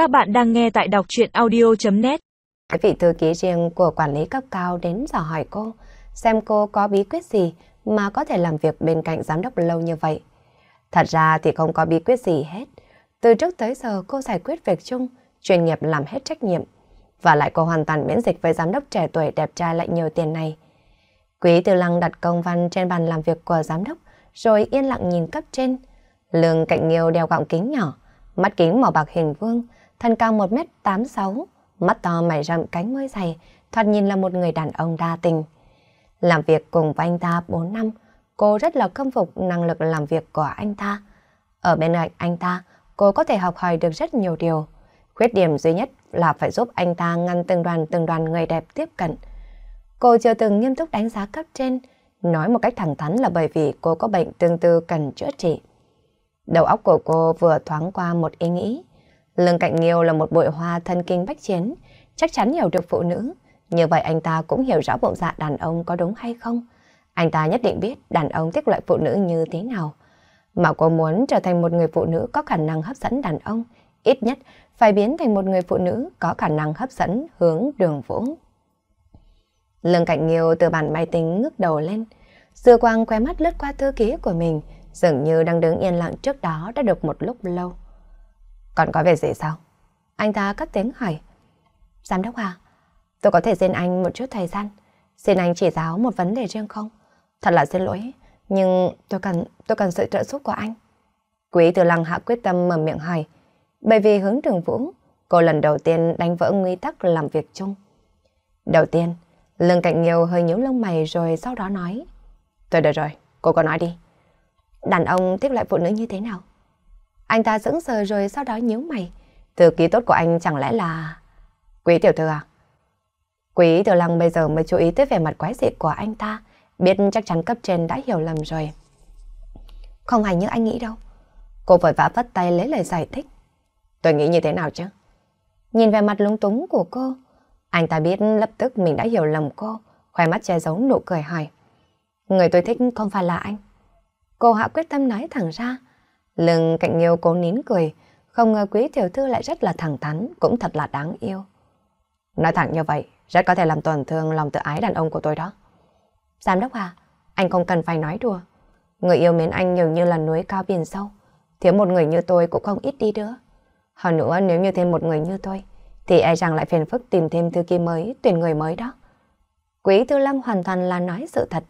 Các bạn đang nghe tại đọc chuyện audio.net Vị thư ký riêng của quản lý cấp cao đến dò hỏi cô, xem cô có bí quyết gì mà có thể làm việc bên cạnh giám đốc lâu như vậy. Thật ra thì không có bí quyết gì hết. Từ trước tới giờ cô giải quyết việc chung, chuyên nghiệp làm hết trách nhiệm. Và lại cô hoàn toàn miễn dịch với giám đốc trẻ tuổi đẹp trai lại nhiều tiền này. Quý Tư Lăng đặt công văn trên bàn làm việc của giám đốc, rồi yên lặng nhìn cấp trên. Lương cạnh nghiêu đeo gọng kính nhỏ, mắt kính màu bạc hình vuông, thân cao 1m86, mắt to mày rậm cánh môi dày, thoạt nhìn là một người đàn ông đa tình. Làm việc cùng với anh ta 4 năm, cô rất là khâm phục năng lực làm việc của anh ta. Ở bên cạnh anh ta, cô có thể học hỏi được rất nhiều điều. Khuyết điểm duy nhất là phải giúp anh ta ngăn từng đoàn từng đoàn người đẹp tiếp cận. Cô chưa từng nghiêm túc đánh giá cấp trên, nói một cách thẳng thắn là bởi vì cô có bệnh tương tư cần chữa trị. Đầu óc của cô vừa thoáng qua một ý nghĩ. Lương Cạnh Nghiêu là một bụi hoa thân kinh bách chiến, chắc chắn hiểu được phụ nữ. Như vậy anh ta cũng hiểu rõ bộ dạ đàn ông có đúng hay không. Anh ta nhất định biết đàn ông thích loại phụ nữ như thế nào. Mà cô muốn trở thành một người phụ nữ có khả năng hấp dẫn đàn ông, ít nhất phải biến thành một người phụ nữ có khả năng hấp dẫn hướng đường vũ. Lương Cạnh Nghiêu từ bàn máy tính ngước đầu lên, dư quang quay mắt lướt qua thư ký của mình, dường như đang đứng yên lặng trước đó đã được một lúc lâu. Còn có việc gì sao? Anh ta cất tiếng hỏi. Giám đốc à, tôi có thể xin anh một chút thời gian, xin anh chỉ giáo một vấn đề riêng không? Thật là xin lỗi, nhưng tôi cần tôi cần sự trợ giúp của anh. Quý Từ Lăng hạ quyết tâm mở miệng hỏi, bởi vì hướng trường vũ, cô lần đầu tiên đánh vỡ nguyên tắc làm việc chung. Đầu tiên, Lương Cạnh Nghiêu hơi nhíu lông mày rồi sau đó nói. Tôi được rồi, cô có nói đi. Đàn ông thích loại phụ nữ như thế nào? Anh ta sững sờ rồi sau đó nhíu mày. Thư ký tốt của anh chẳng lẽ là... Quý tiểu thư à? Quý tiểu lăng bây giờ mới chú ý tới vẻ mặt quái dị của anh ta. Biết chắc chắn cấp trên đã hiểu lầm rồi. Không hẳn như anh nghĩ đâu. Cô vội vã vất tay lấy lời giải thích. Tôi nghĩ như thế nào chứ? Nhìn về mặt lúng túng của cô, anh ta biết lập tức mình đã hiểu lầm cô, khoe mắt che giấu nụ cười hỏi. Người tôi thích không phải là anh. Cô hạ quyết tâm nói thẳng ra. Lưng cạnh nghiêu cố nín cười, không ngờ quý tiểu thư lại rất là thẳng thắn, cũng thật là đáng yêu. Nói thẳng như vậy, rất có thể làm tổn thương lòng tự ái đàn ông của tôi đó. Giám đốc à, anh không cần phải nói đùa. Người yêu mến anh nhiều như là núi cao biển sâu. Thiếu một người như tôi cũng không ít đi nữa. Hơn nữa nếu như thêm một người như tôi, thì e rằng lại phiền phức tìm thêm thư ký mới, tuyển người mới đó. Quý Tư lâm hoàn toàn là nói sự thật.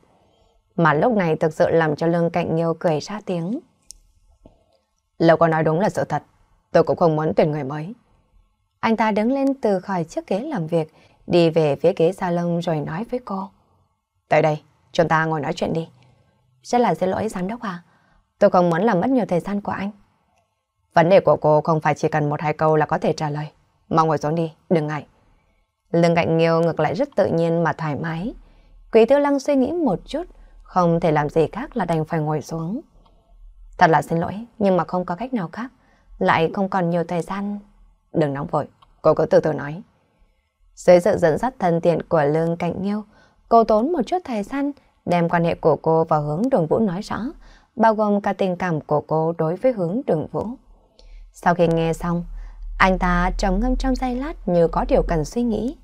Mà lúc này thực sự làm cho lương cạnh nhiều cười ra tiếng. Lâu có nói đúng là sự thật, tôi cũng không muốn tuyển người mới. Anh ta đứng lên từ khỏi chiếc ghế làm việc, đi về phía ghế salon rồi nói với cô. Tới đây, chúng ta ngồi nói chuyện đi. Rất là xin lỗi giám đốc à, tôi không muốn làm mất nhiều thời gian của anh. Vấn đề của cô không phải chỉ cần một hai câu là có thể trả lời. Mau ngồi xuống đi, đừng ngại. Lương Cạnh Nghiêu ngược lại rất tự nhiên mà thoải mái. Quý Tiêu Lăng suy nghĩ một chút, không thể làm gì khác là đành phải ngồi xuống. Thật là xin lỗi, nhưng mà không có cách nào khác. Lại không còn nhiều thời gian. Đừng nóng vội, cô cứ từ từ nói. Dưới sự dẫn dắt thân tiện của Lương Cạnh Nghiêu, cô tốn một chút thời gian đem quan hệ của cô vào hướng đường Vũ nói rõ, bao gồm cả tình cảm của cô đối với hướng đường Vũ. Sau khi nghe xong, anh ta trầm ngâm trong giây lát như có điều cần suy nghĩ.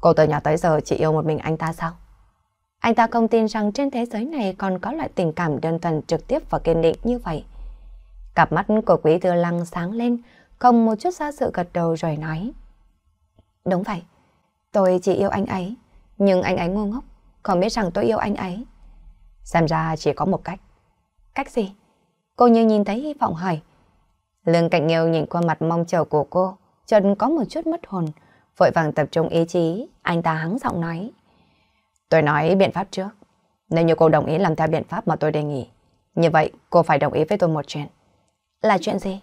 Cô từ nhỏ tới giờ chỉ yêu một mình anh ta sao? Anh ta không tin rằng trên thế giới này còn có loại tình cảm đơn thuần trực tiếp và kiên định như vậy. Cặp mắt của quý tư lăng sáng lên, không một chút xa sự gật đầu rồi nói. Đúng vậy, tôi chỉ yêu anh ấy, nhưng anh ấy ngu ngốc, không biết rằng tôi yêu anh ấy. Xem ra chỉ có một cách. Cách gì? Cô như nhìn thấy hy vọng hỏi. Lương Cạnh Nghiêu nhìn qua mặt mong chờ của cô, chân có một chút mất hồn, vội vàng tập trung ý chí, anh ta hắng giọng nói. Tôi nói biện pháp trước. Nếu như cô đồng ý làm theo biện pháp mà tôi đề nghị, như vậy cô phải đồng ý với tôi một chuyện. Là chuyện gì?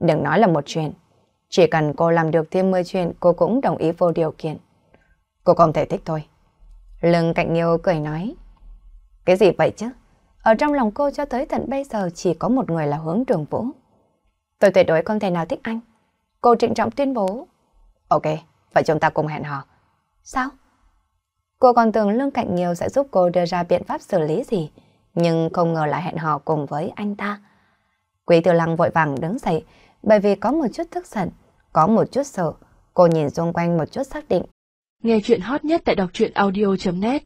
Đừng nói là một chuyện. Chỉ cần cô làm được thêm 10 chuyện, cô cũng đồng ý vô điều kiện. Cô không thể thích tôi. Lưng Cạnh Nghiêu cười nói. Cái gì vậy chứ? Ở trong lòng cô cho tới tận bây giờ chỉ có một người là hướng trường vũ. Tôi tuyệt đối không thể nào thích anh. Cô trịnh trọng tuyên bố. Ok, vậy chúng ta cùng hẹn hò. Sao? Cô còn tưởng Lương Cạnh Nhiều sẽ giúp cô đưa ra biện pháp xử lý gì, nhưng không ngờ lại hẹn hò cùng với anh ta. Quý Tiểu Lăng vội vàng đứng dậy, bởi vì có một chút tức giận. có một chút sợ. Cô nhìn xung quanh một chút xác định. Nghe chuyện hot nhất tại đọc truyện audio.net